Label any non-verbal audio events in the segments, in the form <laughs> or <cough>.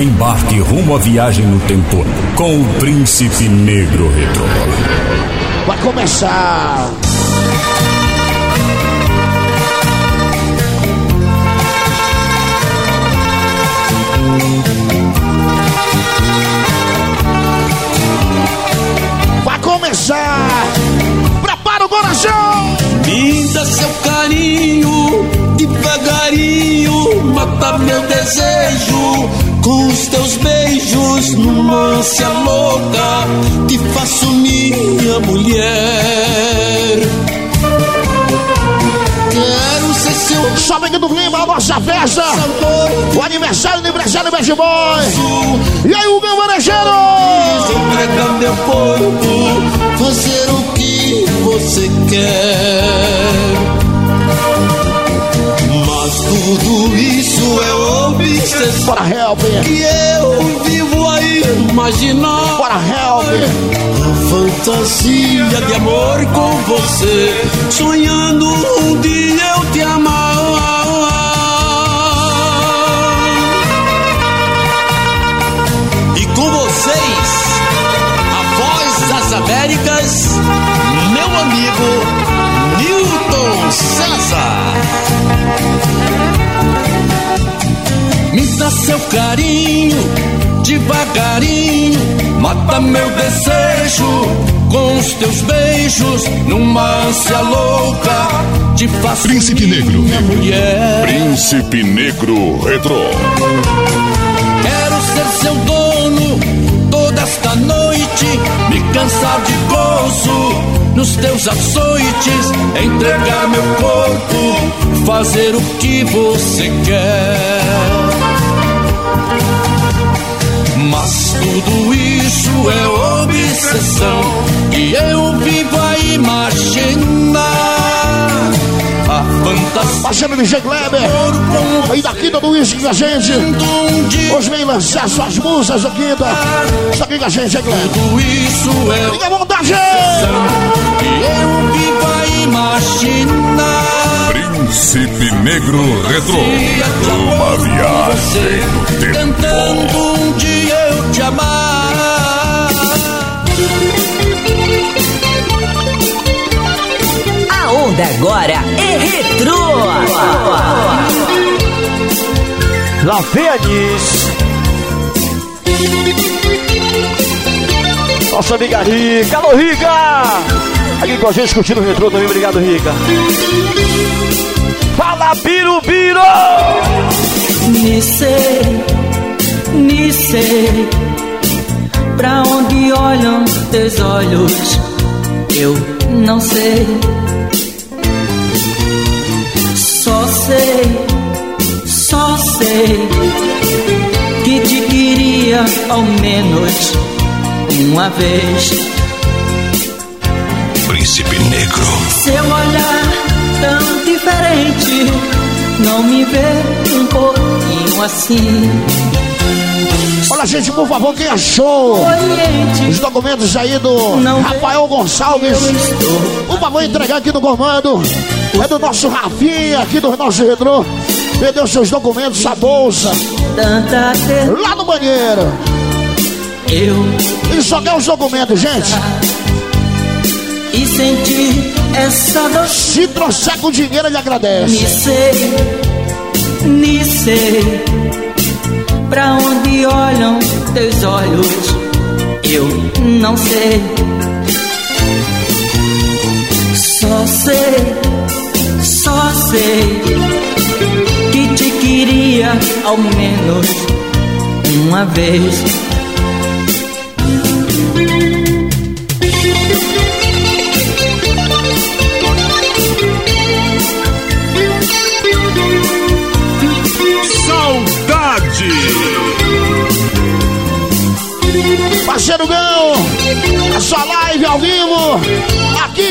Embarque rumo à viagem no tempo com o Príncipe Negro Retro. Vai começar! Vai começar! Prepara o coração! Dá seu carinho, devagarinho, mata meu desejo. Com os teus beijos, numa ânsia louca, te faço minha mulher. Sobe aqui do clima, a nossa festa! O aniversário do empresário Bad Boy! E aí, o meu manejeiro! entregar meu corpo, fazer o que você quer. Mas tudo isso é obsessão Bora, help! que eu vivo a imaginar. Bora, help! A fantasia de amor com você, sonhando um dia eu Meu amigo Newton César. Me dá seu carinho, devagarinho, mata meu desejo com os teus beijos, numa ânsia louca, te faço Príncipe Negro. mulher. Príncipe Negro Retro. Quero ser seu dono toda esta noite, me cansar de gozo nos teus açoites, entregar meu corpo, fazer o que você quer. Mas tudo isso Parceiro DJ Kleber! Aí da Quinta do Whisky com a gente! Hoje vem lançar suas músicas da Quinta! Está aqui com a gente, DJ Kleber! tudo isso é Fique à vontade! que eu vivo a imaginar. Príncipe Negro Retro. Uma viagem você, no tempo. Tentando um dia eu te amar. Onda agora é retrô. Lá vem a Nis. Nossa amiga Rica. Alô, Rica! Aqui com a gente curtindo o retrô também. Obrigado, Rica. Fala, Birubiru! Me sei, me sei, pra onde olham teus olhos, eu não sei. Sei, só sei, que te queria ao menos uma vez. Príncipe Negro. Seu olhar tão diferente não me vê um pouquinho assim. Olha, gente, por favor, quem achou Oriente, os documentos aí do Não Rafael Gonçalves? eu estou Por favor, entregar aqui no comando. É do nosso Rafinha, aqui do nosso retrô. Perdeu seus documentos, sua bolsa, lá no banheiro. eu só quer os documentos, gente. e sentir essa dor. Se trouxer com dinheiro, ele Me agradece. sei, me sei, pra onde olham teus olhos, eu não sei. Sei que te queria ao menos uma vez. Saudade. Parceiro Gão, a sua live ao vivo,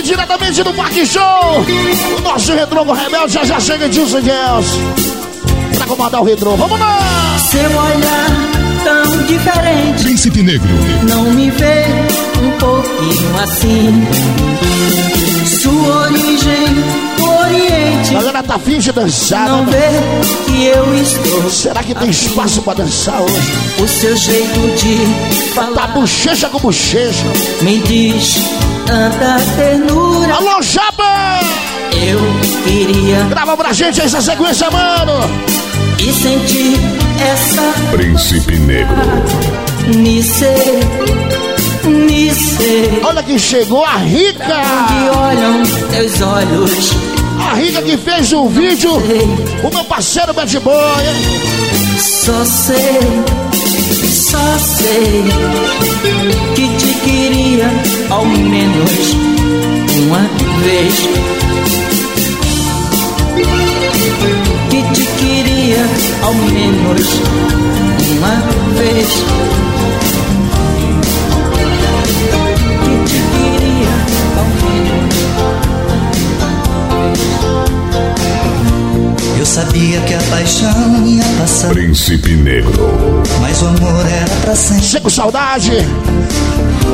diretamente do Parque Show. O nosso retrô com Rebelde já já chega de Gels. Pra comandar o retrô, vamos lá! Seu olhar tão diferente Príncipe Negro. não me vê um pouquinho assim. Sua origem, Oriente, galera tá afim de dançar. não né? vê que eu estou. Será que tem espaço pra dançar hoje? O seu jeito de Tá falar bochecha com bochecha. me diz tanta ternura. Alô, Jaba! Eu queria Grava pra gente essa sequência, mano. e sentir essa Príncipe Negro. nice, nice. Olha quem chegou, a Rica. Que olham teus olhos. A Rica que fez o vídeo. O meu parceiro Bad Boy. Só sei, só sei que queria ao menos uma vez. Que te queria ao menos uma vez. Eu sabia que a paixão ia passar, Príncipe Negro. mas o amor era pra sempre. Chego Saudade.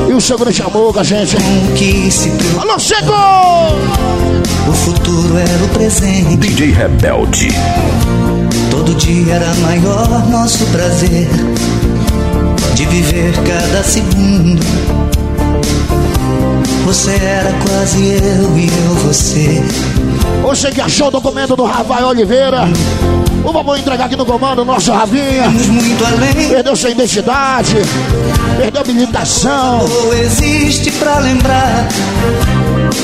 E o seu grande amor com a gente. O que se trocou, Alô, Chego! o futuro era o presente. DJ Rebelde. Todo dia era maior nosso prazer de viver cada segundo. Você era quase eu e eu você. Você que achou o documento do Rafael Oliveira. O vamos entregar aqui no comando, o nosso Ravinha. Perdeu sua identidade. Perdeu a habilitação. Ou existe pra lembrar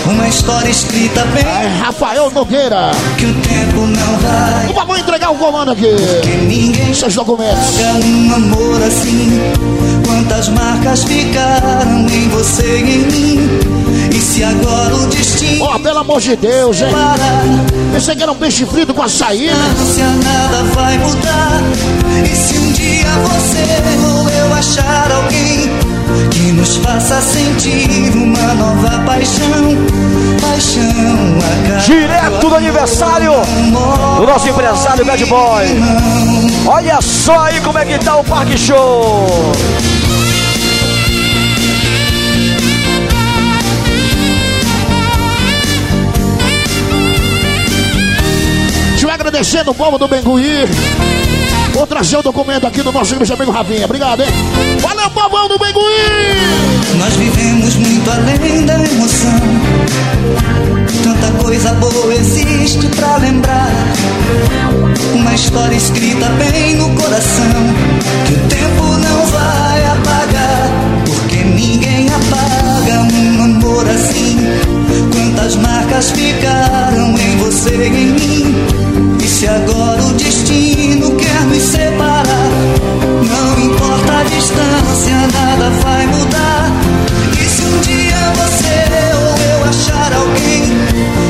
uma história escrita bem É Rafael Nogueira. que o tempo não vai. O vamos entregar o comando aqui. Que ninguém Seus documentos. Um amor assim. Quantas marcas ficaram em você e em mim? E se agora o destino Ó, pelo amor de Deus, hein? parar, Pensei que era um peixe frito com açaí, né? se nada vai mudar. E se um dia você ou eu achar alguém que nos faça sentir uma nova paixão, paixão. Direto do aniversário do nosso empresário Bad Boy. Olha só aí como é que tá o Parque Show. Te agradecendo o povo do Bengui. Vou trazer o documento aqui do nosso grande amigo Ravinha. Obrigado, hein? Valeu, povão do Bengui! Nós vivemos muito além da emoção. Tanta coisa boa existe pra lembrar. Uma história escrita bem no coração. Que o tempo não vai apagar. Porque ninguém apaga um amor assim. Quantas marcas ficaram em você e em mim. Distância, nada vai mudar. E se um dia você ou eu achar alguém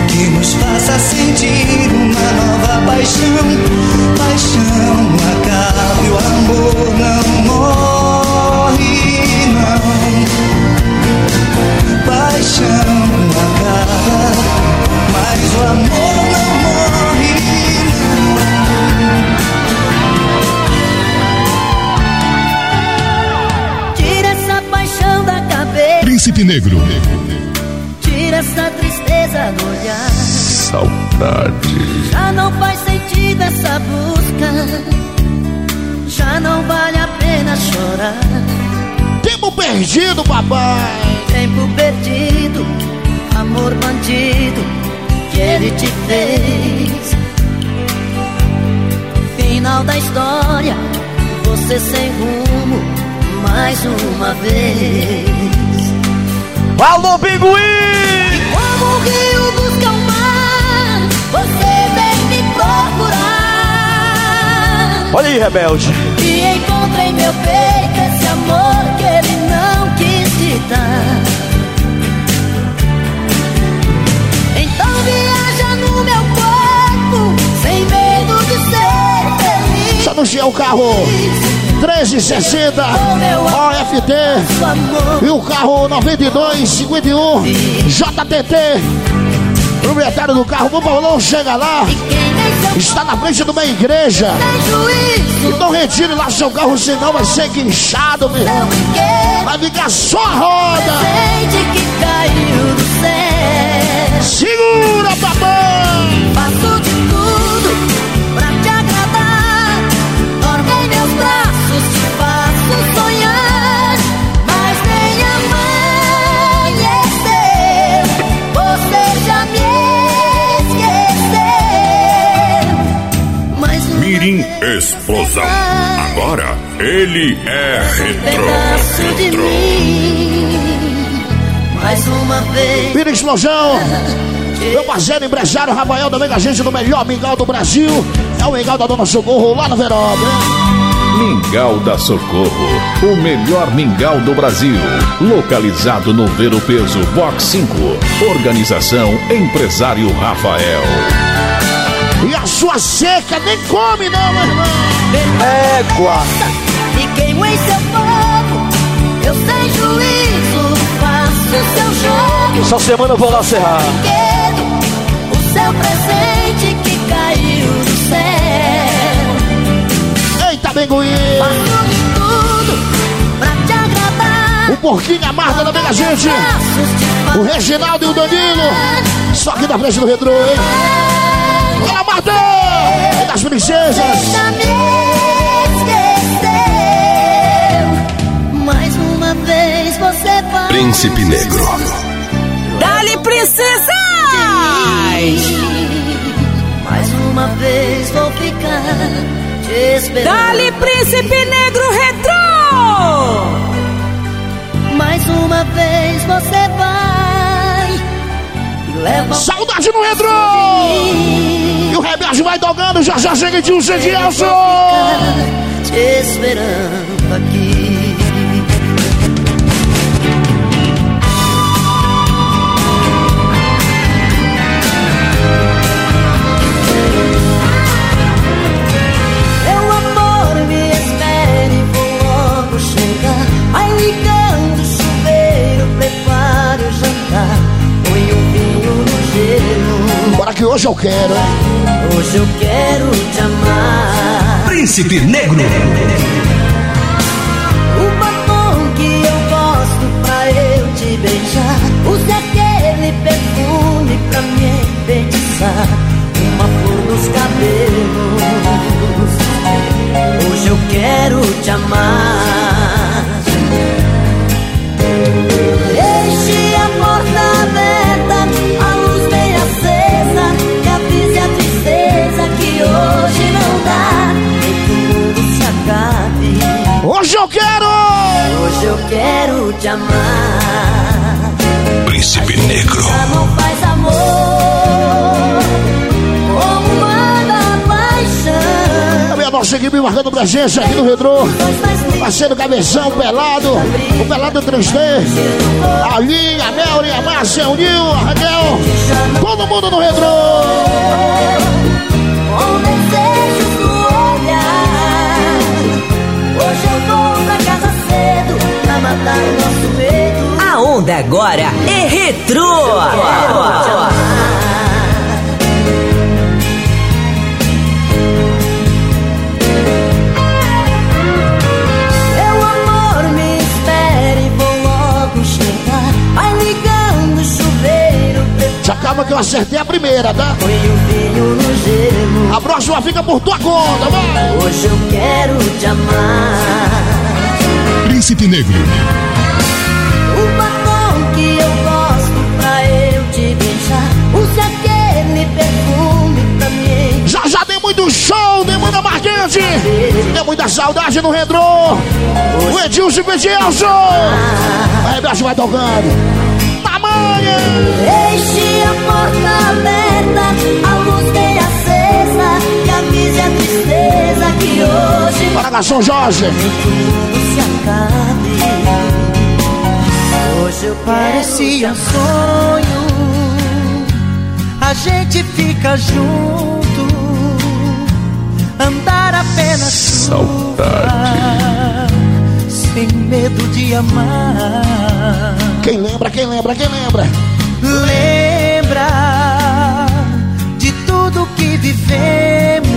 que nos faça sentir uma nova paixão, Negro. tira essa tristeza do olhar. Saudade. Já não faz sentido essa busca, já não vale a pena chorar. Tempo perdido, papai. Tempo perdido, amor bandido que ele te fez. Final da história, você sem rumo, mais uma vez. Alô, Pinguim! Como o rio busca o mar, você vem me procurar. Olha aí, Rebelde. E encontra em meu peito esse amor que ele não quis te dar. Então viaja no meu corpo, sem medo de ser feliz. Eu anunciar o carro 1360 OFT e o carro 9251 JTT. Proprietário do carro, vamos Paulão, chega lá. Está na frente de uma igreja. Então retire lá seu carro, senão vai ser guinchado, meu irmão. Vai ficar só a roda. Segura, papai. Atenção, Agora ele é pedaço retro. de retro. mim. Mais uma vez. Vira explosão. Meu parceiro empresário Rafael também com a gente no melhor mingau do Brasil. É o mingau da Dona Socorro lá no Verão. Mingau da Socorro, o melhor mingau do Brasil. Localizado no Ver o Peso Box 5. Organização Empresário Rafael. E a sua seca nem come não, meu irmão. Égua. E queimo em seu fogo. Eu sem juízo faço o seu jogo. Essa semana eu vou lá serrar. Brinquedo, o seu presente que caiu do céu. Eita, Benguí. Faço de tudo pra te agradar. O porquinho amarga também com a gente. O Reginaldo e o Danilo. Só aqui na frente do retrô, hein? Olha, Marta! Das princesas. Me esqueceu. Mais uma vez você vai. Príncipe Negro. Dali, princesas! Mais uma vez vou ficar te esperando. Dali, príncipe negro retrô! Mais uma vez você vai Saudade no retrô! E o Rebelde vai tocando, já já chega de um Gelson! te esperando aqui. Que hoje eu quero, hein? Hoje eu quero te amar. Príncipe Negro. O batom que eu gosto pra eu te beijar. Equipe marcando presença aqui no retrô. Parceiro Cabeção, Pelado, o Pelado 3D, a Linha, a Melry, a Márcia, o Nil, a Raquel, todo mundo no retrô. com desejos no olhar. Hoje eu vou pra casa cedo pra matar o nosso medo. A onda agora é retrô! Já calma que eu acertei a primeira, tá? põe o vinho no gelo. A próxima fica por tua conta, vai! Hoje eu quero te amar. Príncipe Negro. O batom que eu gosto pra eu te beijar. Use aquele perfume pra mim. Já já tem muito show, tem muita marquete, tem muita saudade no retrô. O Edilson e Edilson. A Rebelde vai tocando. Tamanha! Deixe a porta aberta, a luz bem acesa. Avise a tristeza que hoje Para Garçom Jorge. tudo se acabe. Hoje eu Parecia um sonho, a gente fica junto, andar apenas Saudade. sem medo de amar. Quem lembra, quem lembra, quem lembra? Lembra de tudo que vivemos,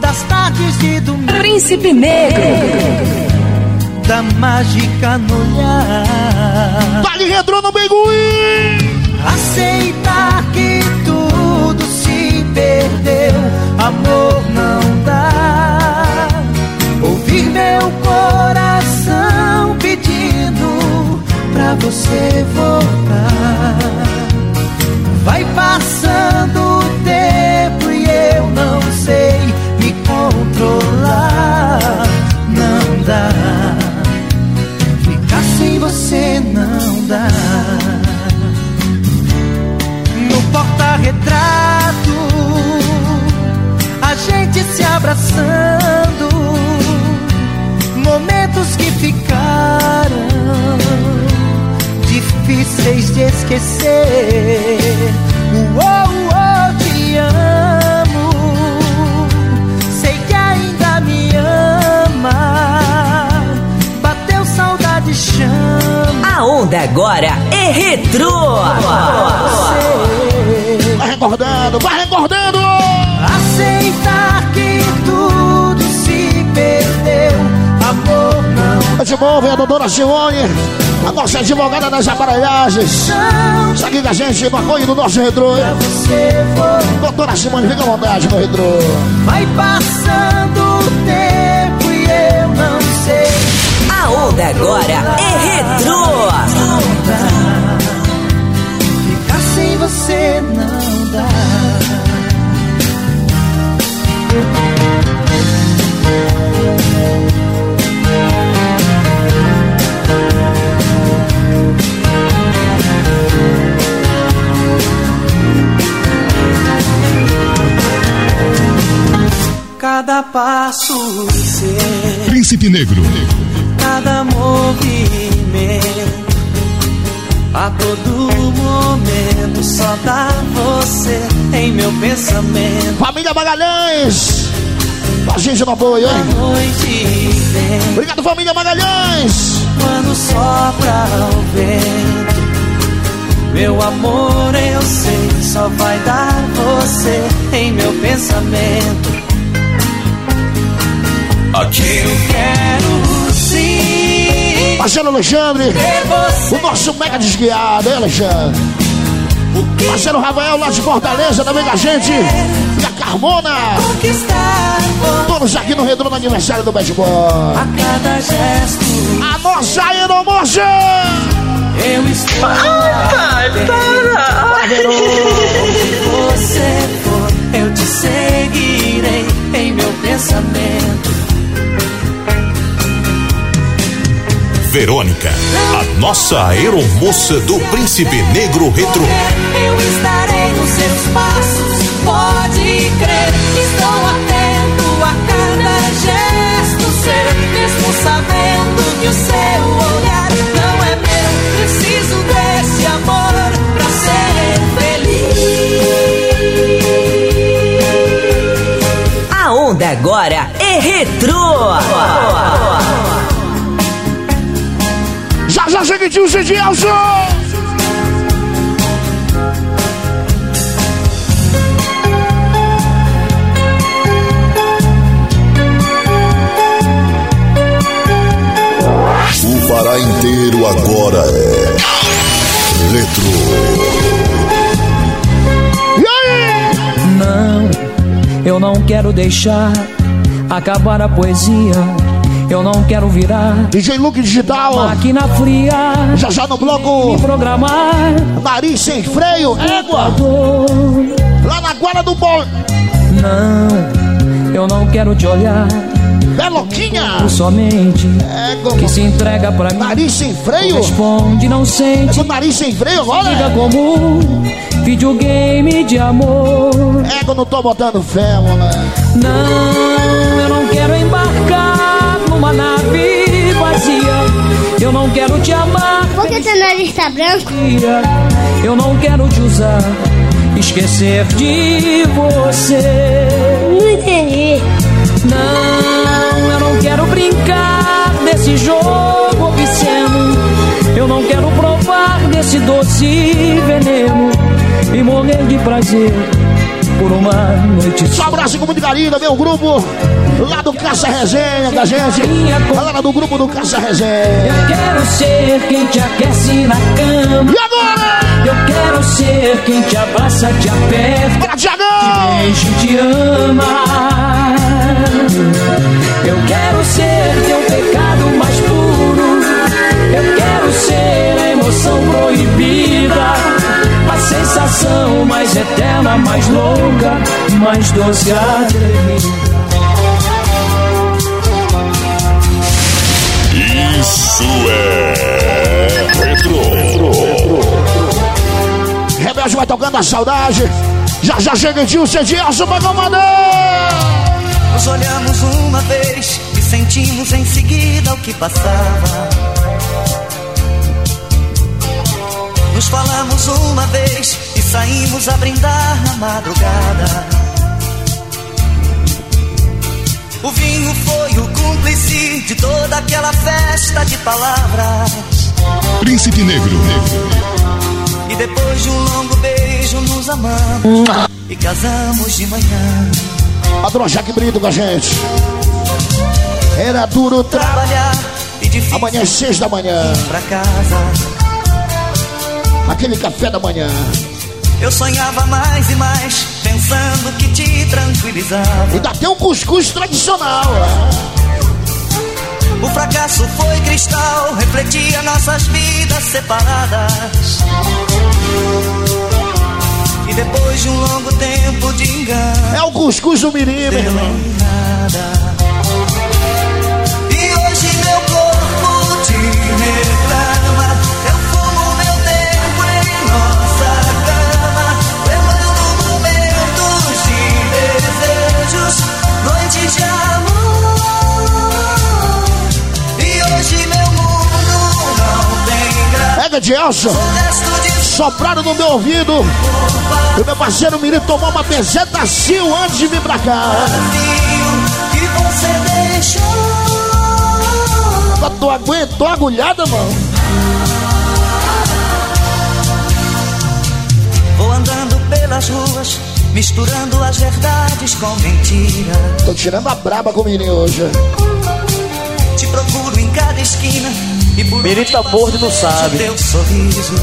das tardes de domingo, Príncipe negro! da mágica no olhar. Vale retrô no Bengui! Aceitar que você voltar. Vai passando o tempo e eu não sei me controlar. Não dá, ficar sem você não dá. No porta-retrato, a gente se abraçando. Momentos que ficaram difíceis de esquecer. Uou, uou, te amo. Sei que ainda me ama. Bateu saudade, chama. A onda agora é retrô. Vai recordando, vai recordando! Aceitar De bom, vem a doutora Simone, a nossa advogada das aparelhagens. Aqui com a gente, maconha do nosso retrô. Doutora Simone, fica à vontade no retrô. Vai passando o tempo e eu não sei. A onda agora é retrô. Cada passo seu, Príncipe Negro. cada movimento, a todo momento só dá você em meu pensamento. Família Magalhães, a gente no apoio, A hein? noite vem Obrigado, família Magalhães. quando sopra o vento. Meu amor, eu sei, só vai dar você em meu pensamento. Aqui Eu quero sim Marcelo Alexandre, o nosso mega desguiado, hein, Alexandre? Marcelo Rafael, lá de Fortaleza, também com a gente. E a Carmona, todos aqui no Retrô no aniversário do Bad Boy. a cada gesto. A nossa aeromoça! Eu estou. Ai, para! Onde você for, eu te seguirei em meu pensamento. Verônica, a nossa aeromoça do Príncipe Negro Retro. Eu estarei nos seus passos, pode crer. Estou atento a cada gesto seu, mesmo sabendo que o seu olhar não é meu. Preciso desse amor pra ser feliz. A onda agora é retrô. De Gilson Gelson! O Pará inteiro agora é Retro. E aí? Não, eu não quero deixar acabar a poesia. Eu não quero virar DJ Luke Digital, máquina fria. já já no bloco Programar Nariz Sem Freio, égua, lá na Guarda do Bom. Não, eu não quero te olhar Beloquinha, somente égua, que se entrega pra mim. Nariz Sem Freio, Responde, não é sente. com nariz sem freio Liga agora. como videogame de amor. Égua, não tô botando fé, moleque. Não, numa nave vazia. Eu não quero te amar. Por que teu nariz tá branco? Eu não quero te usar, esquecer de você. Não entendi. Não, eu não quero brincar desse jogo obsceno. Eu não quero provar desse doce veneno e morrer de prazer por uma noite Só um abraço com muito carinho, meu grupo lá do Caça Resenha da gente. Galera do grupo do Caça Resenha. Eu quero ser quem te aquece na cama. E agora? Eu quero ser quem te abraça, te aperta. Bora, Tiagão! Beijo, te ama. Eu quero ser teu pecado mais puro. Eu quero ser a emoção proibida. A sensação mais eterna, mais louca, mais doce atrevida. Isso é Retro. Rebelde vai tocando a saudade. Já já chega Edilson Edilson pra comandar. Nos olhamos uma vez e sentimos em seguida o que passava. Falamos uma vez e saímos a brindar na madrugada. O vinho foi o cúmplice de toda aquela festa de palavras. Príncipe Negro. E depois de um longo beijo nos amamos e casamos de manhã. Patrão Jaque Brito com a gente. Era duro trabalhar e difícil Amanhã às seis da manhã. pra casa. Aquele café da manhã. Eu sonhava mais e mais, pensando que te tranquilizava. E dá até um cuscuz tradicional. O fracasso foi cristal, refletia nossas vidas separadas. E depois de um longo tempo de engano, É o cuscuz do Mirim, meu irmão. nada. Pega de de Sopraram no meu ouvido. E o meu parceiro Mirim tomou uma bezetacil antes de vir pra cá. Tu aguentou a agulhada, mano? Vou andando pelas ruas, misturando as verdades com mentiras. Tô tirando a braba com o Mirim hoje. Te procuro em cada esquina morto e não sabe. teu sorriso.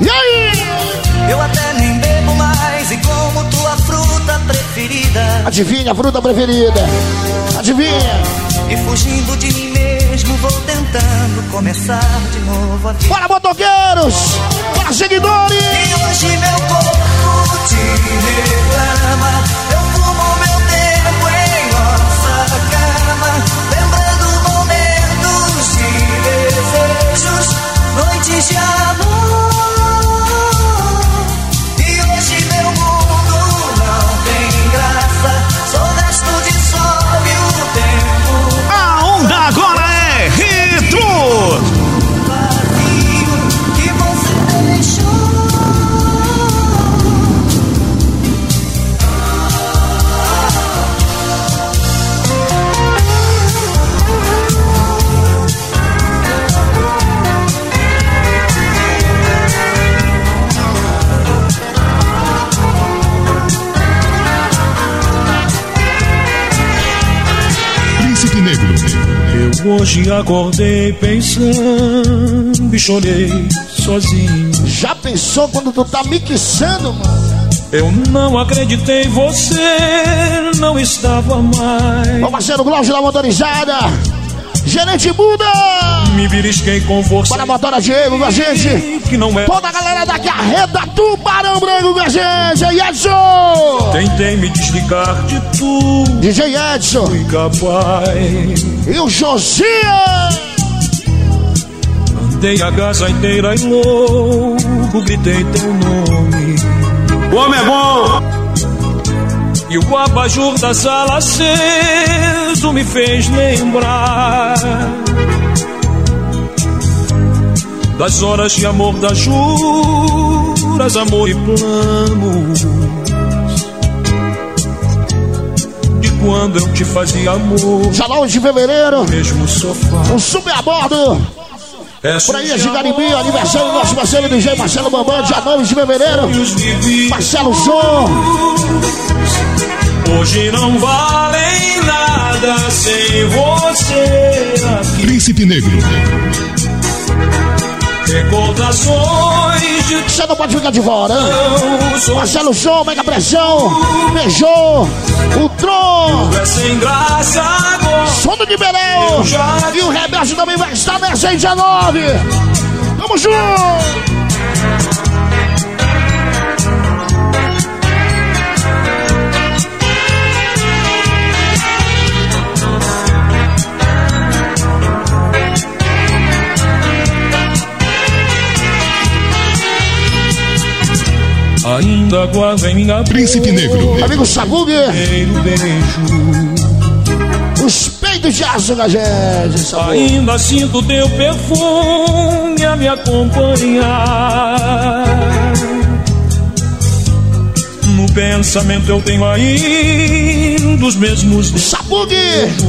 E aí? Eu até nem bebo mais e como tua fruta preferida. Adivinha a fruta preferida? Adivinha? E fugindo de mim mesmo, vou tentando começar de novo a vida. Bora, motoqueiros! Bora, seguidores! E hoje meu corpo hoje acordei pensando e chorei sozinho. Já pensou quando tu tá mixando, mano? Eu não acreditei, você não estava mais. Meu parceiro Glaucio da Motorizada. Gerente Buda. Me belisquei com força. Para a motora Diego com a gente. Que não é. Toda a galera da carreta Tubarão Branco com a gente. E Edson. Tentei me desligar de tudo. DJ Edson. Fui capaz. E o Josias. Andei a casa inteira e louco, gritei teu nome. O homem é bom! E o abajur da sala aceso me fez lembrar das horas de amor, das juras, amor e planos. De quando eu te fazia amor, 11 de fevereiro. mesmo sofá. Um sub a bordo. É Por aí, a Gigaribi, aniversário do nosso parceiro DJ Marcelo Bambam, dia 9 de fevereiro. Marcelo Som. Hoje não valem nada sem você aqui. Príncipe Negro. Recordações de Você não pode ficar de fora, hein? Marcelo Som, Mega Pressão, beijou, o Tron, é sem graça agora. Sono de Belém. E o Rebelde também vai estar nessa dia 9. Tamo junto! Ainda guardo em minha Príncipe Negro. Amigo Sabug, primeiro beijo. os peitos Jasso com a gente. sabor. Ainda sinto teu perfume a me acompanhar. No pensamento eu tenho ainda os mesmos Sabug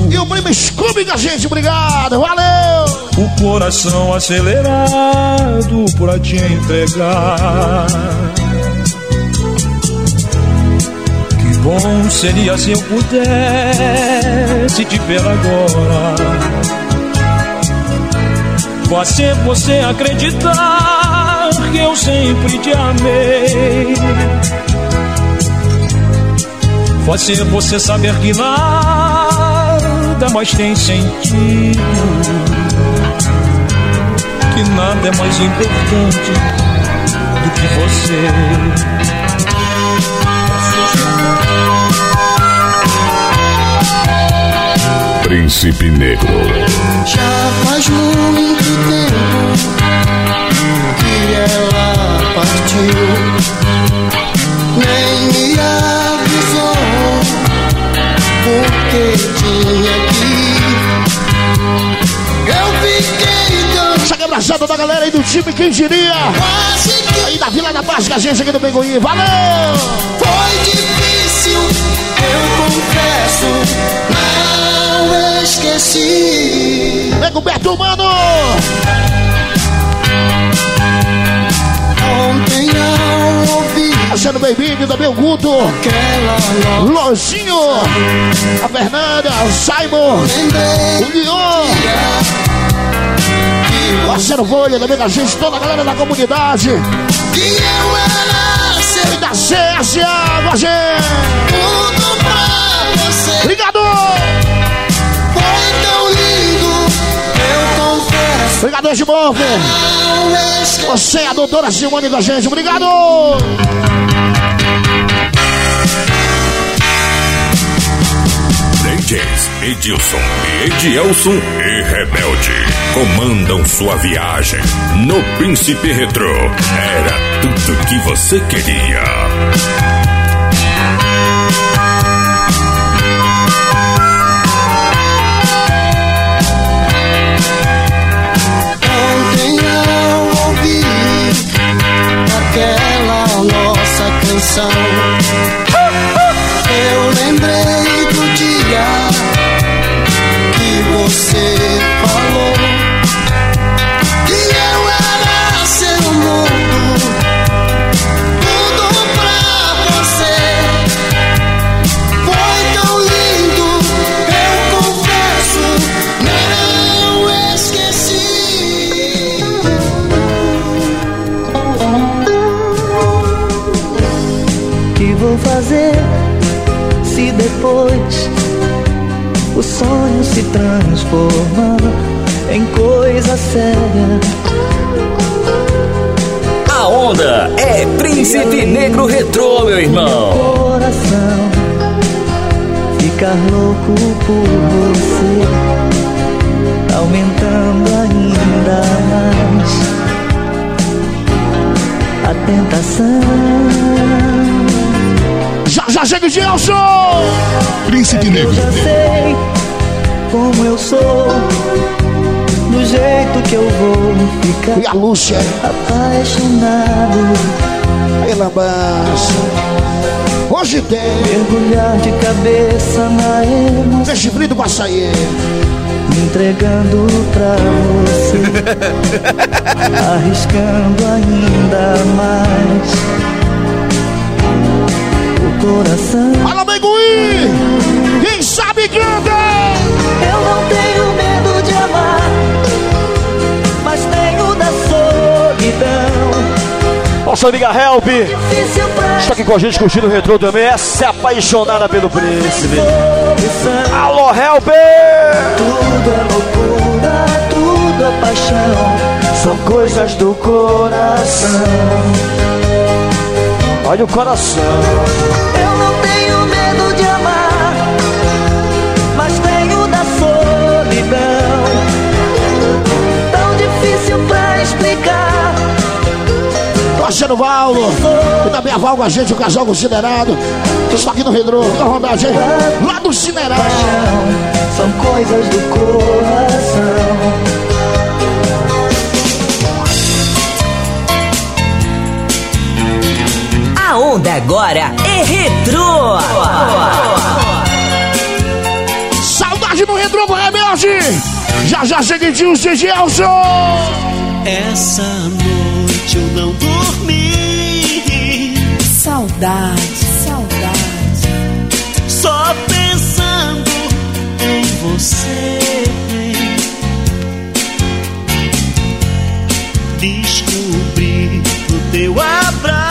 e o primo Scooby com a gente. Obrigado, valeu. O coração acelerado por te entregar. Bom seria se eu pudesse te ver agora. Fazer você acreditar que eu sempre te amei. Fazer você saber que nada mais tem sentido que nada é mais importante do que você. Príncipe Negro. Já faz muito tempo que ela partiu. Nem me avisou porque tinha que ir. Eu fiquei tão Chega abraçado da galera aí do time, quem diria? quase que Aí da Vila da Paz com a gente aqui do Pinguim. Valeu! foi difícil. Eu confesso, não esqueci. Nego Beto, mano! Ontem ao ouvir Sendo bem-vindo também o Guto. Lojinho, a Fernanda, o Simon, o Leon, que Marcelo Folha, também da gente, toda a galera da comunidade. Que eu era seu E da CSA com a gente. Obrigado, esqueci. Você é a doutora Simone com a gente. Obrigado! DJs Edilson e Edielson e Rebelde comandam sua viagem no Príncipe Retro. Era tudo que você queria. O sonho se transformar em coisa séria? A onda é Príncipe Negro Retrô, meu irmão. Coração ficar louco por você, aumentando ainda mais a tentação. Já já chega o Gelson! Príncipe Eu Negro. já sei como eu sou, do jeito que eu vou ficar E a Lúcia, apaixonado, aí Lambas. Hoje tem mergulhar de cabeça na emoção, peixe frito com açaí. me entregando pra você, <laughs> arriscando ainda mais coração. Fala, Menguí! Quem sabe canta! Eu não tenho medo de amar, mas tenho da solidão. Nossa amiga Help Difícil pra está aqui com a gente curtindo o retrô também. Essa é apaixonada pelo príncipe. Alô, Help! Tudo é loucura, tudo é paixão. São coisas do coração. Olha o coração. Eu não tenho medo de amar, mas tenho da solidão. Tão difícil pra explicar. Parceiro Valdo, e também a Val com a gente, o casal considerado. Estou aqui no Redro, vontade, hein? Lá do Cinerão. São coisas do Retrô. Saudade no Retrô com Rebelde. Já já cheguei de um Gelson. Essa noite eu não dormi. Saudade, saudade. Só pensando em você. Descobri no teu abraço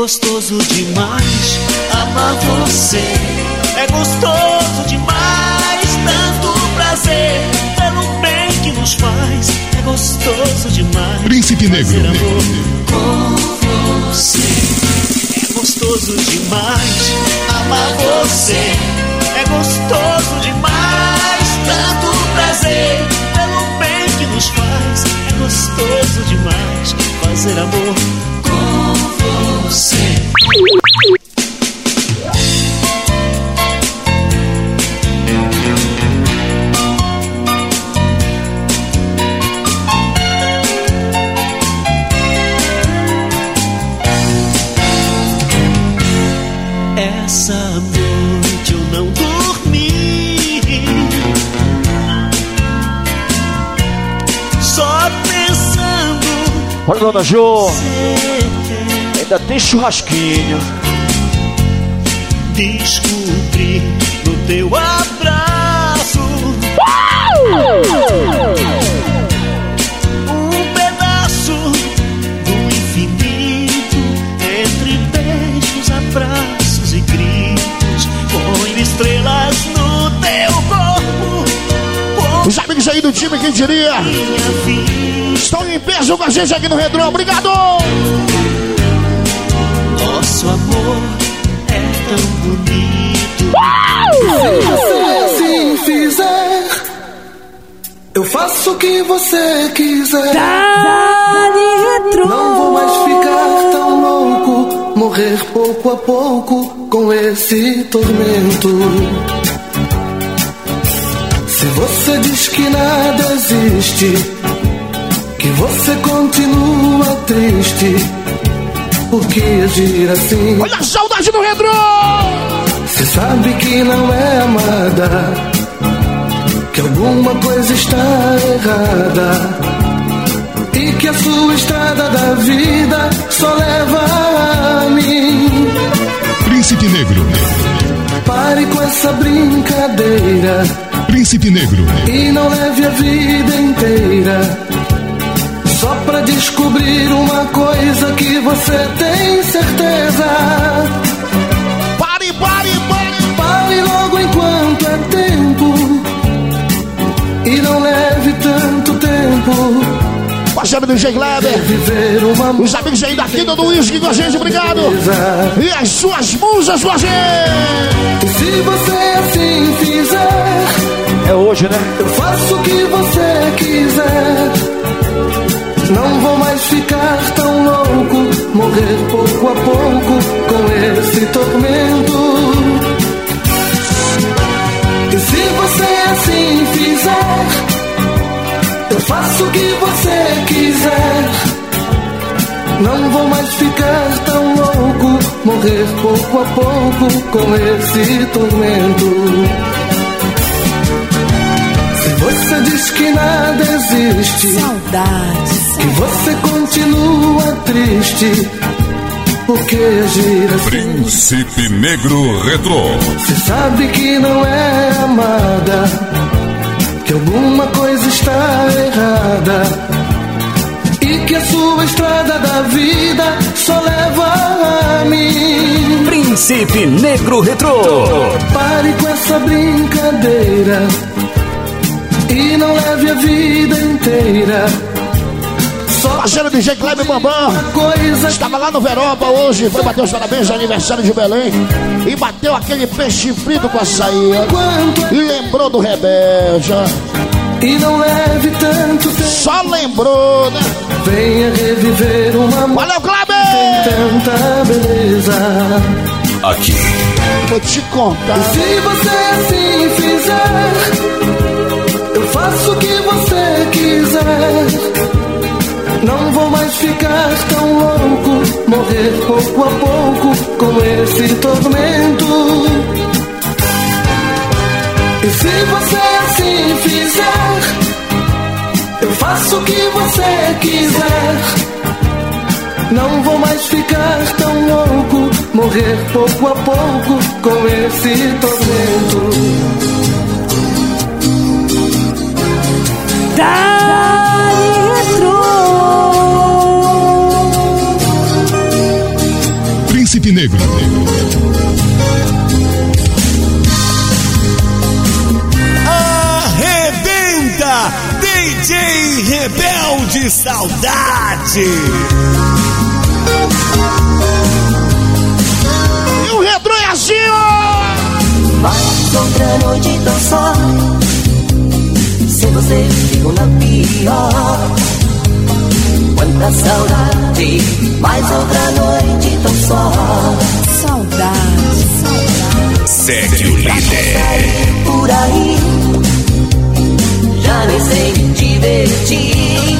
gostoso demais amar você. É gostoso demais, tanto prazer pelo bem que nos faz. É gostoso demais. Príncipe fazer Negro. amor com você. É gostoso demais amar você. É gostoso demais, tanto prazer pelo bem que nos faz. É gostoso demais fazer amor com você. Essa noite eu não dormi. Só pensando Olha, dona Jo. Ainda tem churrasquinho. Descobri no teu abraço um pedaço do infinito entre beijos, abraços e gritos. Ponho estrelas no teu corpo. Os amigos aí do time, quem diria? Estão em peso com a gente aqui no Redrão. Obrigado! Eu faço o que você quiser. Não vou mais ficar tão louco, morrer pouco a pouco com esse tormento. Se você diz que nada existe, que você continua triste, por que agir assim? Olha a saudade do Redrão! Se sabe que não é amada, que alguma coisa está errada. E que a sua estrada da vida só leva a mim. Príncipe Negro. Pare com essa brincadeira Príncipe Negro. e não leve a vida inteira. Só pra descobrir uma coisa que você tem certeza. Não leve tanto tempo. Parceiro do Jay Kleber. Os amigos aí da Quinta do Whisky com a gente, obrigado! E as suas musas com a gente! Se você assim fizer, É hoje, né? eu faço o que você quiser. Não vou mais ficar tão louco, morrer pouco a pouco com esse tormento. Assim fizer, eu faço o que você quiser. Não vou mais ficar tão louco, morrer pouco a pouco com esse tormento. Se você diz que nada existe, Saudade, que você continua triste, por que agir assim? Príncipe Negro Retrô. Se sabe que não é amada, que alguma coisa está errada. E que a sua estrada da vida só leva a mim. Príncipe Negro Retrô. Pare com essa brincadeira e não leve a vida inteira. Parceiro DJ Kleber Bambam. Estava lá no Veroba hoje, foi bater os parabéns no aniversário de Belém. E bateu aquele peixe frito com açaí. E lembrou do rebelde. E não leve tanto tempo. Só lembrou, né? Venha reviver uma Valeu, Kleber! tanta beleza. Aqui, Vou te contar. Se você assim fizer, eu faço o que você quiser. Não vou mais ficar tão louco, morrer pouco a pouco com esse tormento. E se você assim fizer, eu faço o que você quiser. Não vou mais ficar tão louco, morrer pouco a pouco com esse tormento. Príncipe Negro. Arrebenta! DJ Rebelde Saudade! E o retrô é assim, ó! Mais outra noite tão só Sem você fico na pior Quanta saudade Mais outra noite tão só Saudade, saudade segue o líder. Por aí Já nem sei me divertir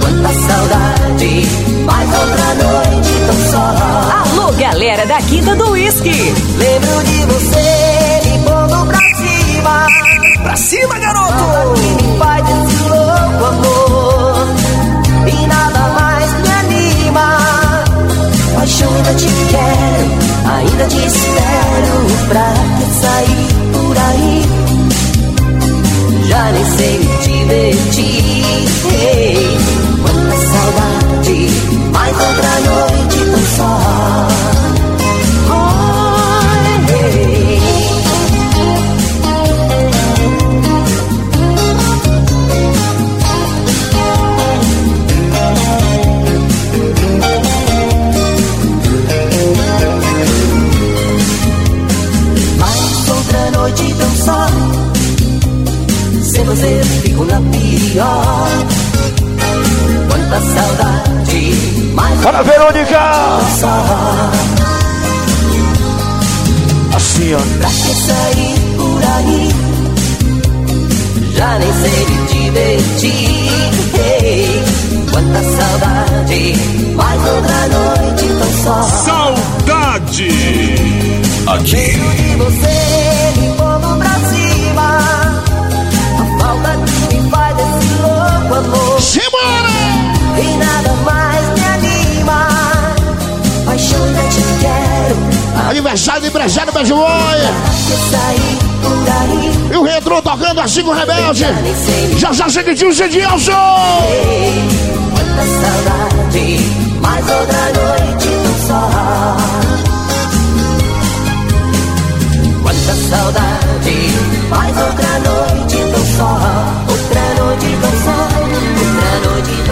Quanta saudade Mais outra noite tão só Alô, galera da Quinta do Whisky. Lembro de você me pondo pra cima. Pra cima, garoto! Que me faz esse louco amor. Ainda te quero, ainda te espero. Pra sair por aí? Já nem sei me divertir. Quanta saudade, mais outra noite tão só. Você fico na pior Quanta saudade Mais Para Verônica! só Assim, ó. Pra que sair por aí? Já nem sei me divertir. Ei, quanta saudade, mais outra noite tão só. Saudade! Aqui, Lembro de você me louco amor. Simbora! E nada mais me anima. Paixão, ainda te quero. Aniversário do sair por aí. E o retrô tocando assim com o rebelde. Já já chega de um Edilson. Quanta saudade, mais outra noite tão só. Quanta saudade, mais outra noite tão só. Outra noite tão só,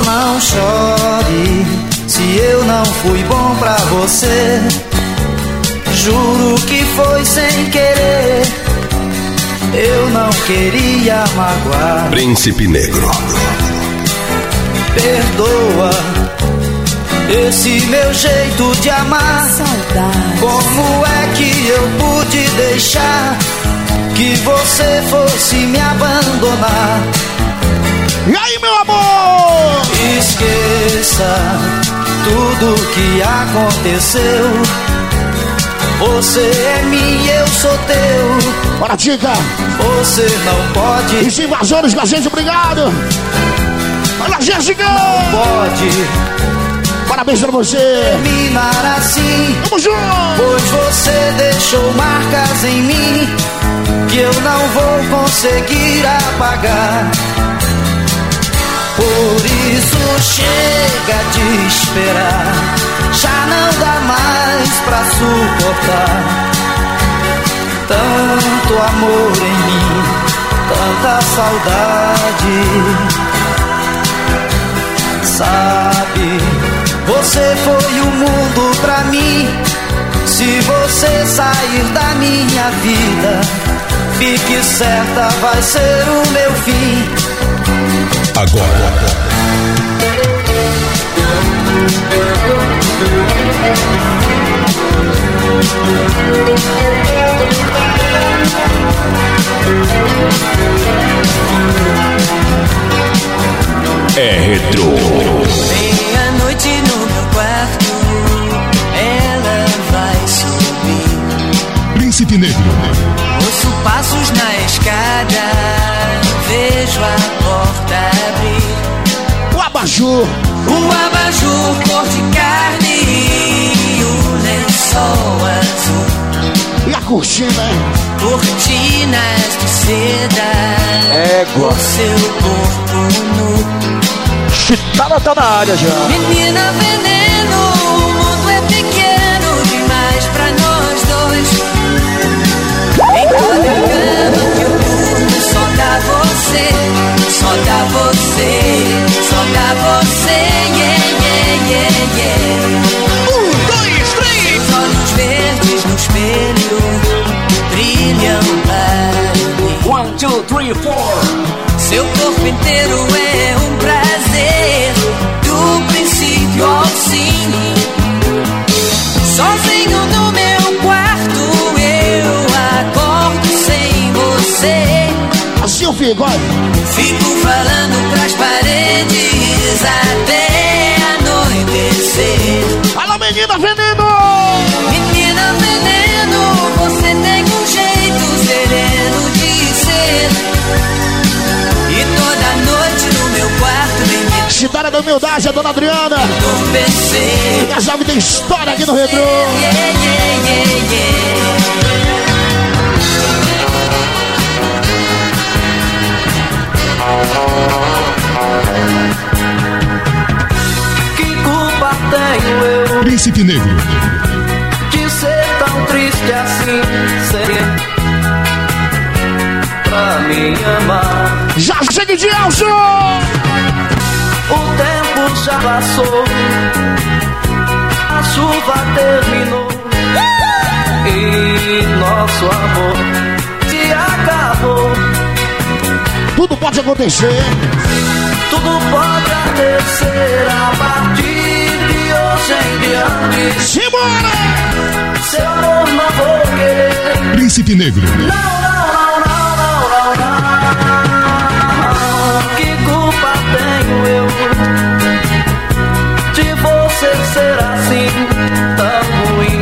Não chore se eu não fui bom pra você. Juro que foi sem querer. Eu não queria magoar. Príncipe Negro. Perdoa esse meu jeito de amar. Como é que eu pude deixar que você fosse me abandonar? E aí, meu amor? Esqueça tudo que aconteceu. Você é minha, eu sou teu. Bora, Tica. Você não pode. Os invasores com a gente, obrigado. Olha, Jéssica. Pode Parabéns pra você. terminar assim. Tamo junto. Pois você deixou marcas em mim que eu não vou conseguir apagar. Por isso chega de esperar, já não dá mais pra suportar. Tanto amor em mim, tanta saudade. sabe, você foi o mundo pra mim. Se você sair da minha vida, fique certa, vai ser o meu fim. Agora. É retrô. Meia-noite no meu quarto, ela vai subir. Príncipe Negro. Ouço passos na abajur. O abajur cor de carne e o lençol azul. E a cortina, hein? Cortinas de seda. Égua. O seu corpo nu. Chitada tá na área já. Menina veneno, o mundo é pequeno demais pra nós dois. Em todo engano que eu dá você, só dá você, só dá você, yeah, yeah, yeah, yeah. Um, dois, três. Seus olhos verdes no espelho brilham para mim. One, two, three, four. Seu corpo inteiro é um prazer, fico, olha. Fico falando pras paredes até anoitecer. Fala, menina veneno! Menina veneno, você tem um jeito sereno de ser. E toda noite no meu quarto vem me Chitada da humildade, a dona Adriana. entorpecer. E a jovem tem história aqui no retrô. Yeah, yeah, yeah, yeah. Que culpa tenho eu Príncipe Negro. de ser tão triste assim? Seria pra me amar. Já chega de Elson! O tempo já passou, a chuva terminou e nosso amor Tudo pode acontecer. Tudo pode acontecer a partir de hoje em diante. Simbora! Seu amor não vou querer. Príncipe Negro. Não, não, não, não, não, não. Que culpa tenho eu de você ser assim tão ruim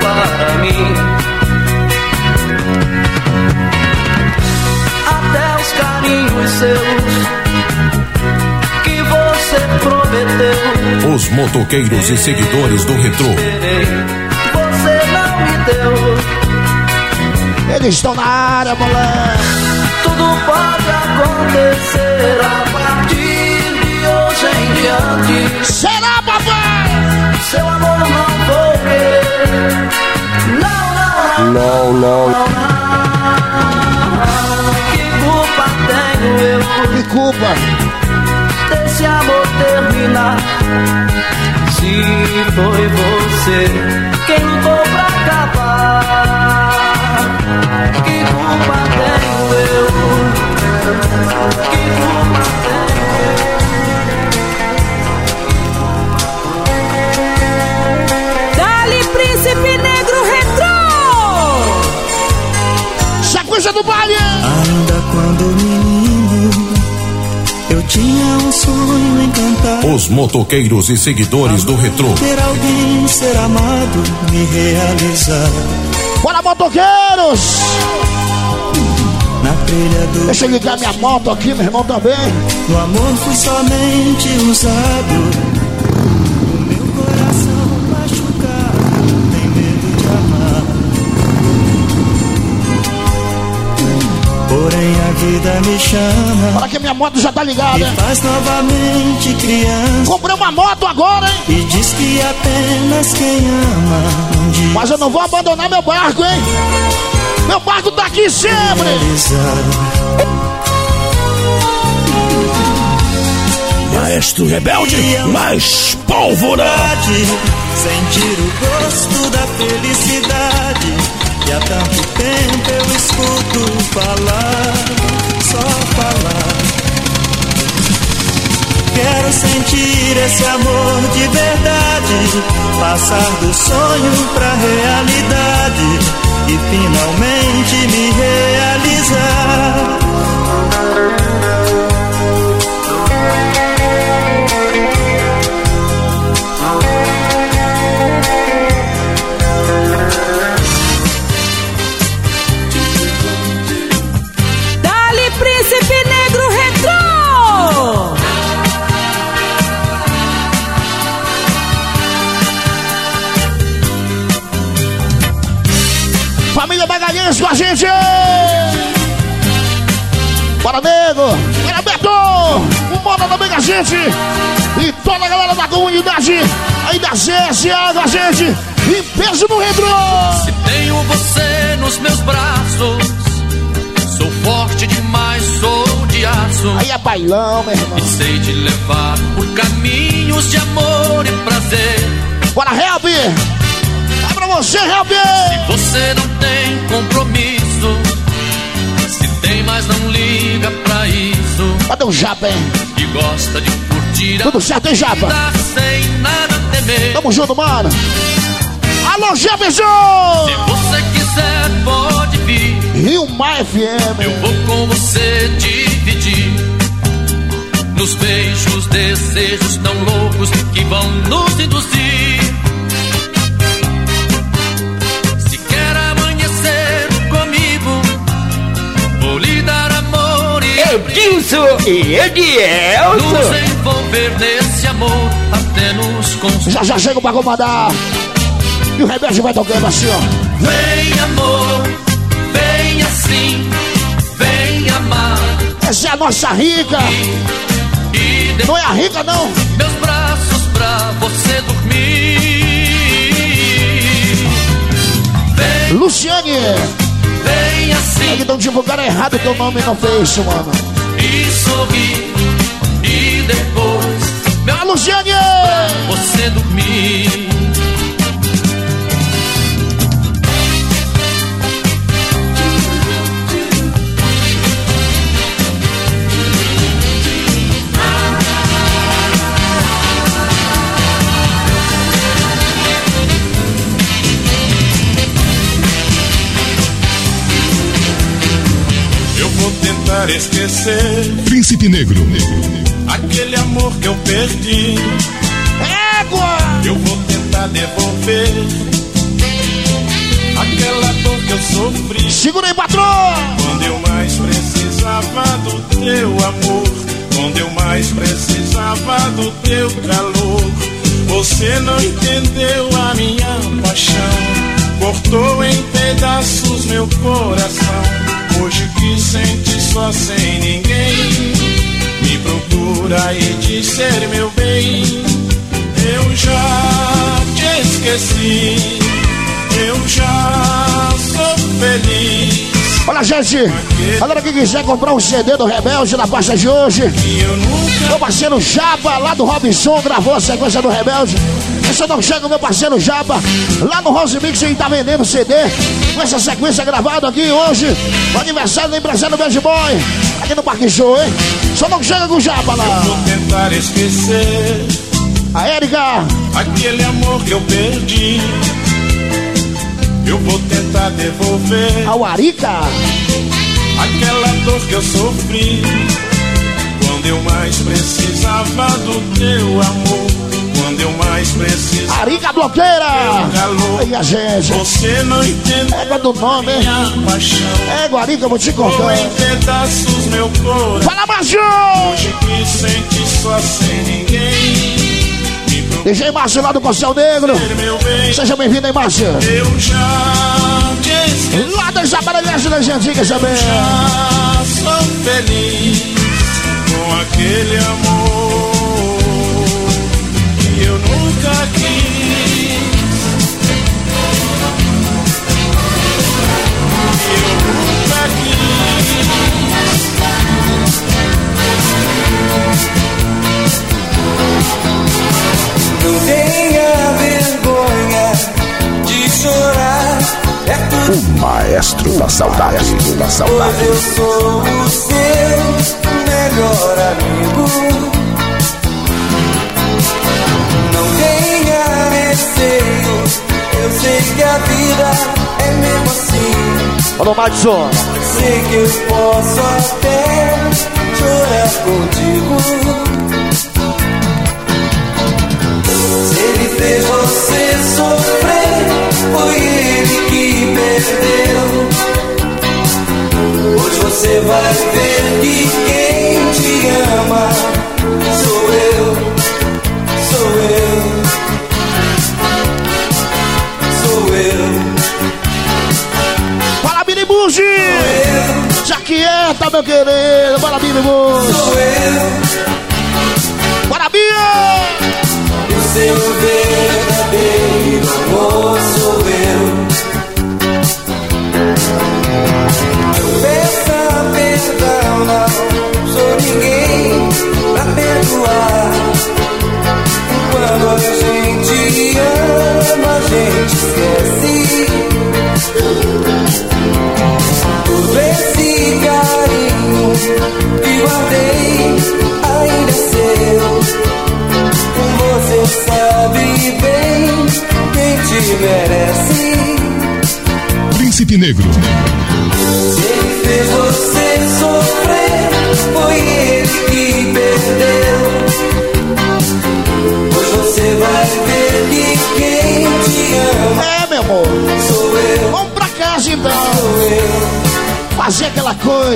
para mim? Seus que você prometeu. Os motoqueiros e seguidores do retrô. Você não me deu. Eles estão na área, moleque. Tudo pode acontecer a partir de hoje em diante. Será, papai? Seu amor não vou querer. Não, não, Não, não. Que culpa tenho eu Que culpa? desse amor terminar? Se foi você quem lutou pra acabar. Que culpa tenho eu? Que culpa tenho Dali Príncipe Negro Retrô! Sequência do baile! Ainda sonho encantado. Os motoqueiros e seguidores do retrô. Ter alguém, ser amado, me realizar. Bora, motoqueiros! Na trilha do Deixa eu ligar minha moto aqui, meu irmão também. No amor fui somente usado. Porém a vida me chama Olha que minha moto já tá ligada. e faz novamente criança. Comprei uma moto agora, hein? E diz que apenas quem ama um dia Mas eu não vou abandonar meu barco, hein? Meu barco tá aqui sempre! Gesto rebelde, mais pólvora. Sentir o gosto da felicidade. E há tanto tempo eu escuto falar, só falar. Quero sentir esse amor de verdade, passar do sonho pra realidade e finalmente me realizar. Com a gente! Bora, nego! Bora, Beto! Bora também com a gente! E toda a galera da comunidade aí da com a gente! Em peso no retrô! Tenho você nos meus braços. Sou forte demais, sou de aço. Aí é bailão, meu irmão. E sei te levar por caminhos de amor e prazer. Bora, Help! Você, Help! Se você não tem compromisso, se tem, mas não liga pra isso. Cadê o Japa, hein? E gosta de curtir Tudo certo, hein, Japa? sem nada temer. Tamo junto, mano! Alô, Jefferson! Se você quiser, pode vir. Rio Mar FM. Eu vou com você dividir. Nos beijos, desejos tão loucos que vão nos induzir. Edilson e Edielson. nos envolver nesse amor até nos consumir. Já já chego pra comandar. E o rebelde vai tocando assim, ó. Vem amor, vem assim, vem amar. Essa é a nossa rica. E Não é a rica, não. meus braços pra você dormir. Vem, Luciane. vem É assim que estão divulgando errado teu nome no Face, mano. E sorrir. E depois, meu Luciane. você dormir. Tentar esquecer Príncipe Negro. aquele amor que eu perdi. Égua. Eu vou tentar devolver aquela dor que eu sofri Segura aí, patrão. quando eu mais precisava do teu amor. Quando eu mais precisava do teu calor. Você não entendeu a minha paixão. Cortou em pedaços meu coração. Hoje que sente só sem ninguém. Me procura e diz ser meu bem. Eu já te esqueci. Eu já sou feliz. Olha, gente. Galera que quiser comprar um CD do Rebelde na pasta de hoje. Meu parceiro Japa, lá do Robinson, gravou a sequência do Rebelde. Esse não chega o meu parceiro Japa, lá no Rose Mix, ele tá vendendo CD. Com essa sequência gravada aqui hoje. No aniversário do empresário Bad Boy. Aqui no Parque Show, hein? Só não chega com o Japa lá. Vou tentar esquecer A Érica. aquele amor que eu perdi. Eu vou tentar devolver A Warica. aquela dor que eu sofri quando eu mais precisava do teu amor. Quando eu mais Arica Bloqueira. calor. Aí a gente. Você não entendeu Égua do nome, hein? É, Guarica, eu vou te contar. em pedaços meu coração. Fala, Márcio! Hoje que sente só sem ninguém. DJ Márcio lá do Cossel Negro. bem. Seja bem-vindo aí, Márcio. Eu já te. Lá das Aparelhas das Antigas também. Já sou feliz com aquele amor Tenha vergonha de chorar. É o maestro da saudade. Maestro da saudade. Hoje eu sou o seu melhor amigo. Não tenha receio. Eu sei que a vida é mesmo assim. Alô, Madison. Sei que eu posso até chorar contigo. Fez você sofrer, foi ele que perdeu. Hoje você vai ver que quem te ama sou eu, sou eu, sou eu. Fala, Billy Bugi! Já quieta, meu querido.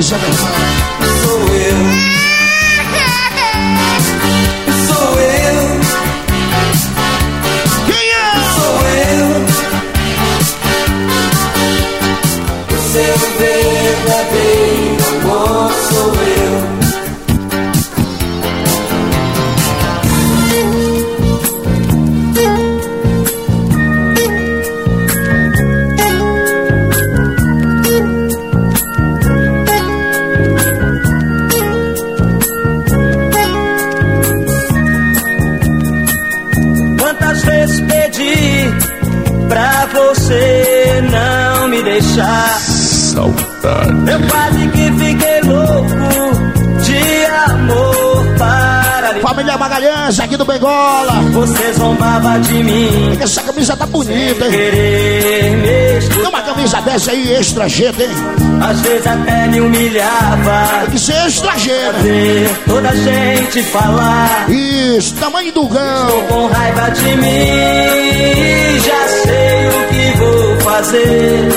Coisa, meu de mim, Essa camisa tá bonita, hein? Tem uma camisa dessa aí, estrangeira, hein? Às vezes até me humilhava. Tem que ser. Fazer toda a gente falar. Isso, tamanho do gão. com raiva de mim, já sei o que vou fazer.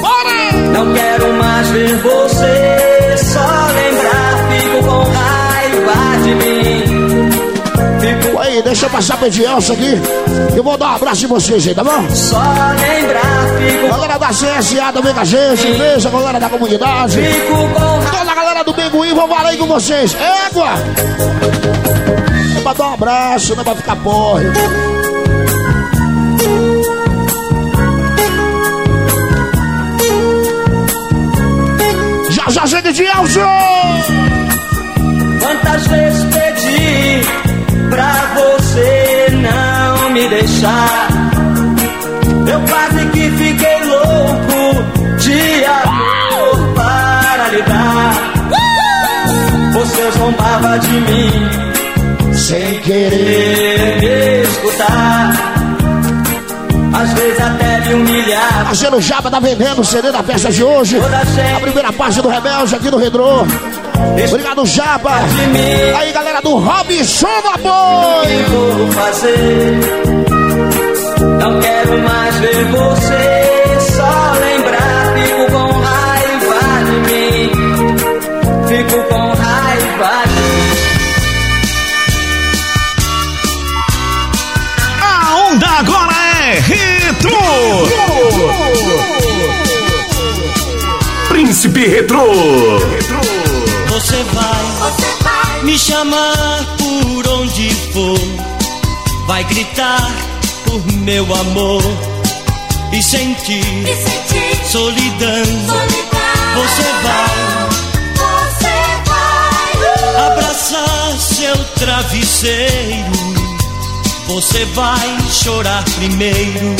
Bora! Não quero mais ver você, só lembrar, fico com raiva de mim. Aí, deixa eu passar pro Edielson aqui. Eu vou dar um abraço em vocês aí, tá bom? só lembrar, fico, Galera da CSA também com a gente. Beijo, galera da comunidade. fico com raiva. Toda a galera do Benguim, vou falar aí com vocês. Égua! É pra dar um abraço, não é pra ficar porre. Já já chega de Elson! Quantas vezes pedi pra você não me deixar? Eu quase que fiquei louco de amor para lhe dar. Você zombava de mim Sem querer me escutar. Às vezes até me humilhar. Parceiro Jaba tá vendendo o CD da festa de hoje. A primeira parte do Rebelde aqui no Redrô. Obrigado, Jaba. Aí, galera do Robson que Apoio. vou fazer? Não quero mais ver você, só lembrar, fico com raiva de mim. Fico com Príncipe Retro. Você vai, me chamar por onde for, vai gritar por meu amor e sentir, solidão. Você vai, abraçar seu travesseiro. Você vai chorar primeiro,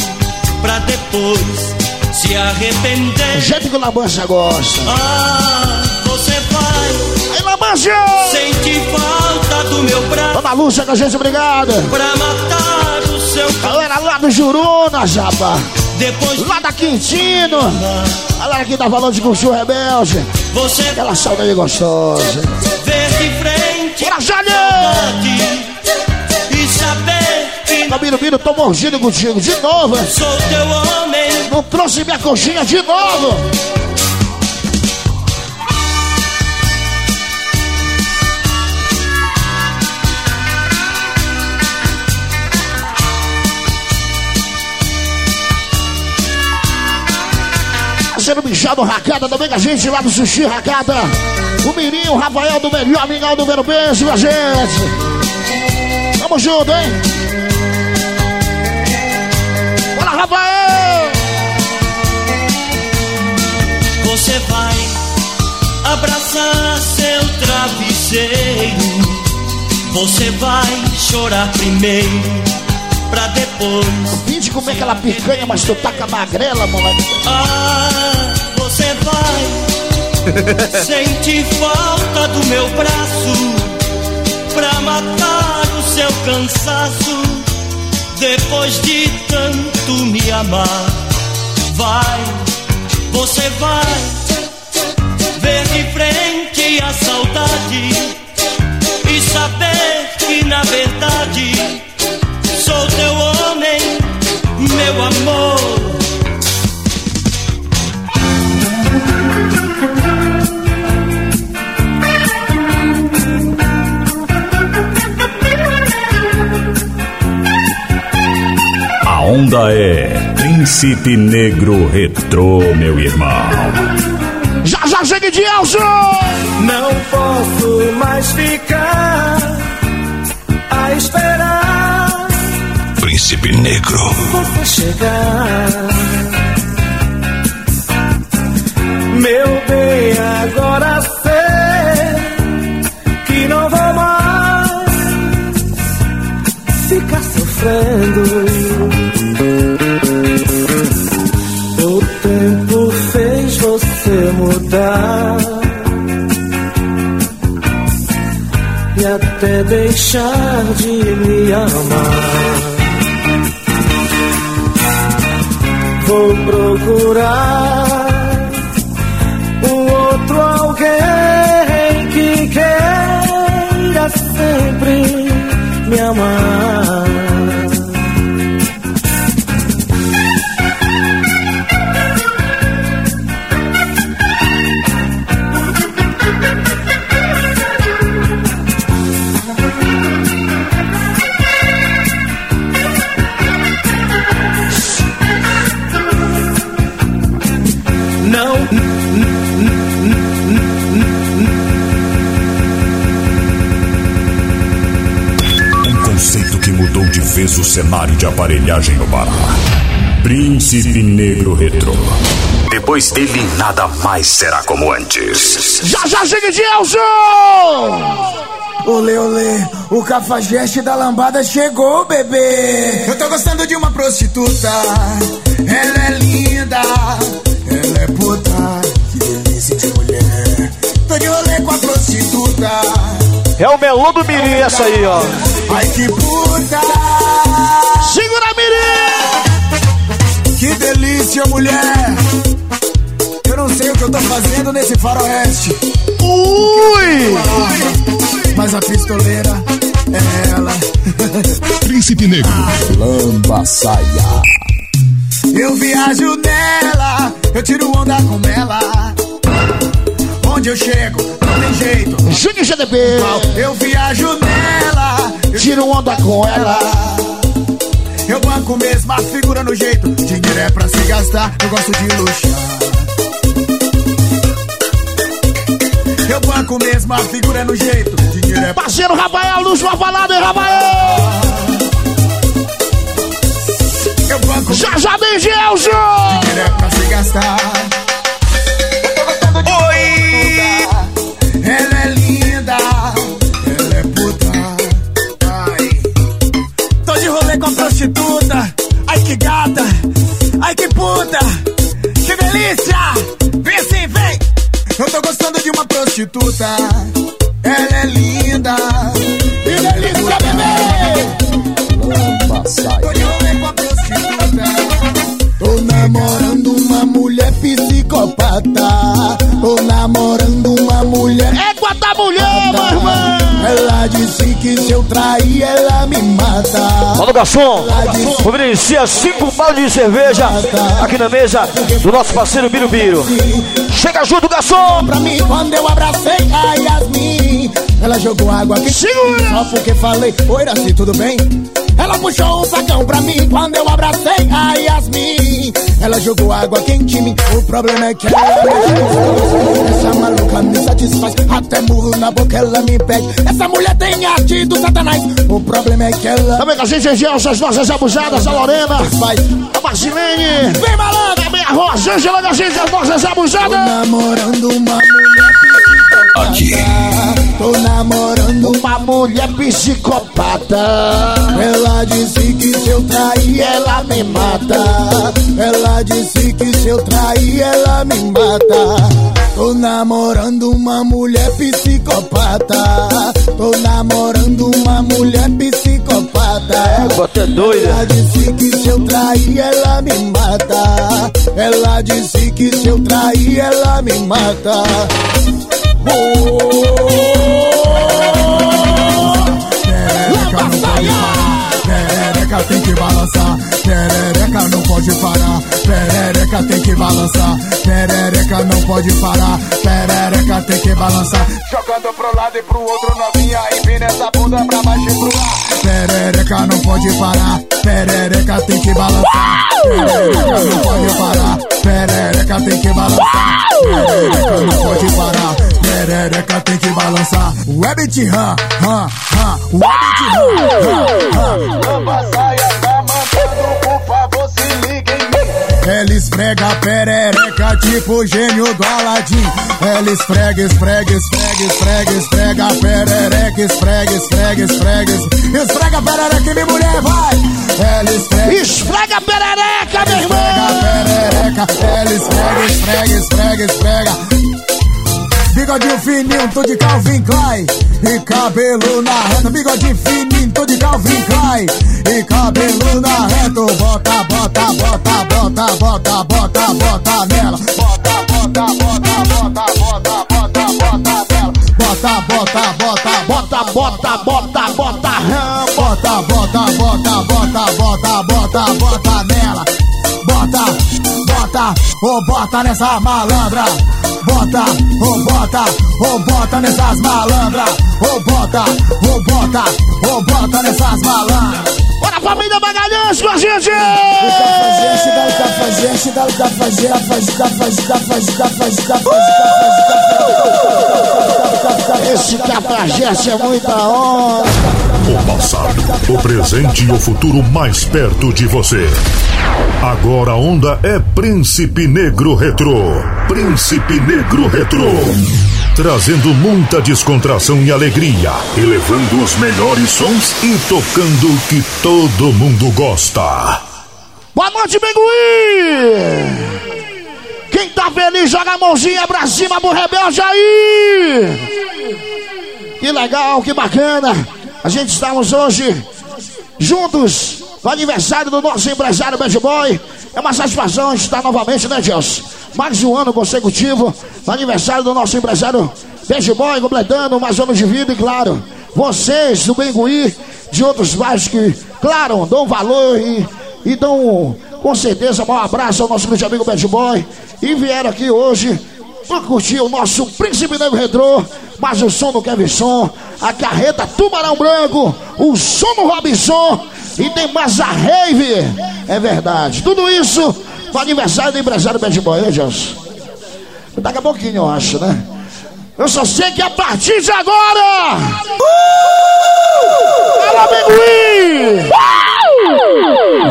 pra depois se arrepender. Gente que o Lamancha gosta. Ah, você vai. Aí, Lamancha! Sentir falta do meu braço. Dona Lúcia com a gente, obrigado. Pra matar o seu Galera lá do Juruna, Japa. Depois lá da Quintino. Galera que tá falando de Curtiu Rebelde. Você Aquela saudade gostosa. ver de frente. Bora, Jane! Camilo Miro, tô mordido contigo de novo. sou teu homem. Não trouxe minha coxinha de novo. Sendo bichado Racada, também com a gente lá do Sushi Racada. O Mirinho, o Rafael do melhor mingau do Vero Beijo, a gente. Tamo junto, hein? Rafael! Você vai abraçar seu travesseiro. Você vai chorar primeiro, pra depois. Vim de comer aquela picanha, mas tu taca magrela, moleque. Ah, você vai <laughs> sentir falta do meu braço pra matar o seu cansaço depois de tanto me amar. Vai, você vai ver de frente a saudade e saber que na verdade sou teu homem, meu amor. Príncipe Negro Retrô, meu irmão. Já já chega de Elson! Não posso mais ficar a esperar Príncipe Negro. você chegar. Meu bem, agora até deixar de me amar. Vou procurar cenário de aparelhagem no Pará. Príncipe Negro Retrô. Depois dele, nada mais será como antes. Já já chega de Elson! Olê, olê, o cafajeste da lambada chegou, bebê. Eu tô gostando de uma prostituta. Ela é linda, ela é puta. Que delícia de mulher. Tô de rolê com a prostituta. É o melô do Mirim essa aí, ó. Ai, que puta. Delícia, mulher. Eu não sei o que eu tô fazendo nesse faroeste. Ui! Mas a pistoleira é ela. Príncipe Negro. Lamba saia. Eu viajo nela, eu tiro onda com ela. Onde eu chego, não tem jeito. Júnior GDP. Eu viajo nela, eu Tiro onda com ela. Eu banco mesmo a figura no jeito. Dinheiro é pra se gastar, eu gosto de luxar. Eu banco mesmo a figura no jeito. Dinheiro é pra Parceiro Rafael, luz uma balada, hein, Rafael? Eu banco Já já vem de Elson! Dinheiro é pra se gastar. Eu tô gostando de uma prostituta. Ela é linda. Que delícia, bebê! Tô. Tô namorando uma mulher psicopata. Tô namorando uma mulher. É quanta mulher! Ela disse que se eu trair, ela me mata. Alô, garçom, providencia cinco baldes de cerveja aqui na mesa do nosso parceiro Birubiru. Chega junto, garçom! Pra mim, quando eu abracei a Yasmin, ela jogou água aqui. Segura! Só porque falei, oi, Raci, tudo bem? Ela puxou um facão pra mim quando eu abracei a Yasmin. Ela jogou água quente em mim. O problema é que ela Essa maluca me satisfaz. Até murro na boca ela me pede. Essa mulher tem arte do satanás. O problema é que ela. Também com a gente, Gelson, as nossas abusadas, a Lorena, a Marcilene, Vem malandra! também a Rosângela da gente, as nossas Tô abusadas. namorando uma mulher psicopata. Tô namorando Uma mulher psicopata. Ela disse que se eu trair ela me mata. Ela disse que se eu trair ela me mata. Tô namorando uma mulher psicopata. Tô namorando uma mulher psicopata. Você é doida. Ela disse que se eu trair ela me mata. Ela disse que se eu trair ela me mata. Perereca tem que balançar, perereca não pode parar, perereca tem que balançar, perereca não pode parar, perereca tem que balançar. Jogando pro lado e pro outro novinha, empina essa bunda pra baixo e pro ar. Perereca não pode parar, perereca tem que balançar, perereca não pode parar, perereca tem que balançar, perereca não pode parar, perereca tem que balançar. Webit ram, ram, ram, webit ram, ram, ram. Lamba saia tá mandando, por favor se liga em mim. Ela esfrega a perereca tipo gênio do Aladim. Ela esfrega, esfrega, esfrega, esfrega, esfrega a perereca, esfrega, esfrega, esfrega, esfrega, esfrega a perereca minha mulher vai. Ela esfrega, Esfrega a perereca, meu esfrega a irmão. perereca, ela esfrega, esfrega, esfrega, esfrega. Bigodinho fininho, tô de Calvin Klein E cabelo na reta Bigodinho fininho, tô de Calvin Klein E cabelo na reta Bota, bota, bota, bota, bota, bota, bota nela Bota, bota, bota, bota, bota, bota, bota nela Bota, bota, bota, Bota, bota, bota, bota. Bota, bota, bota, bota, bota, bota, bota nela. Bota, bota, ô bota nessa malandra. Bota, ô bota, bota nessas malandras. Ô bota, ô bota, bota nessas malandras. Bora, família Magalhães com a gente. Esse cafajeste é muita honra. O passado, o presente e o futuro mais perto de você. Agora a onda é Príncipe Negro Retrô. Príncipe Negro Retrô. Trazendo muita descontração e alegria, elevando os melhores sons e tocando o que todo mundo gosta. Boa noite, Bengui! Quem tá feliz, joga a mãozinha pra cima pro rebelde aí! Que legal, que bacana! A gente estamos hoje juntos no aniversário do nosso empresário Bad Boy. É uma satisfação estar novamente, né, Deus? Mais um ano consecutivo no aniversário do nosso empresário Bad Boy, completando mais anos de vida e, claro, vocês do Bengui, de outros bairros que, claro, dão valor e, e dão, com certeza, um abraço ao nosso grande amigo Bad Boy. E vieram aqui hoje para curtir o nosso Príncipe Negro Retrô, mas o som do Kevin Som, a carreta Tubarão Branco, o som do Robinson e tem mais a rave. É verdade. Tudo isso no aniversário do empresário Bad Boy, né, Gelson? Daqui a pouquinho, eu acho, né? Eu só sei que a partir de agora. Uh! Alô, Bengui!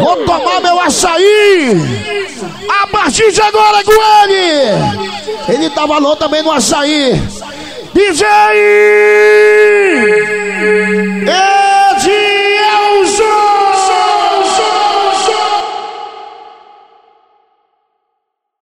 Vou tomar meu açaí. A partir de agora, com Ele dá louco também no açaí. DJ! Ei!